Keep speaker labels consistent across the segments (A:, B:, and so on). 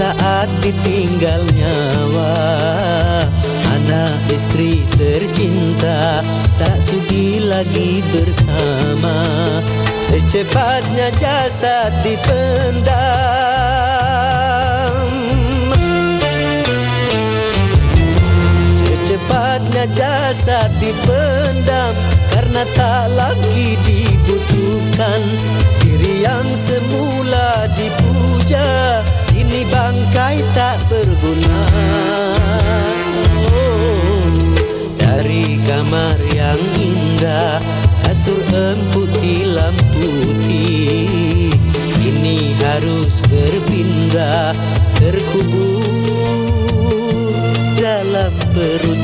A: saat ditinggal nyawa Anak istri tercinta tak sudi lagi bersama Secepatnya jasad dipendam Secepatnya jasad dipendam Karena tak lagi di. Berpindah Terkubur dalam perut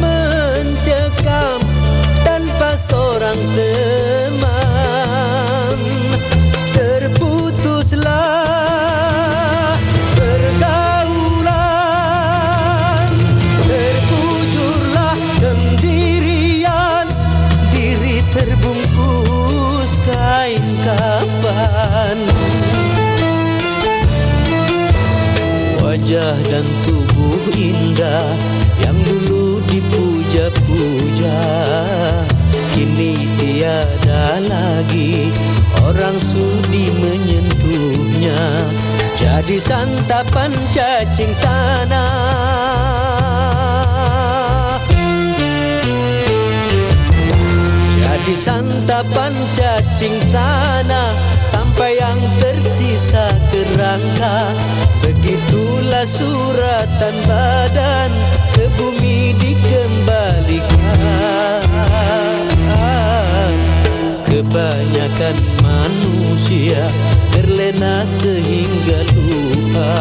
A: mencekam tanpa seorang teman. Terputuslah pergaulan terkujurlah sendirian diri terbungkus kain kafan. Wajah dan tubuh indah dipuja-puja kini tiada lagi orang sudi menyentuhnya. Jadi santapan cacing tanah. Jadi santapan cacing tanah sampai yang tersisa kerangka. Begitulah suratan badan ke bumi terlena sehingga lupa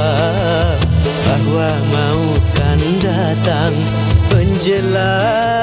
A: bahawa maut kan datang menjelang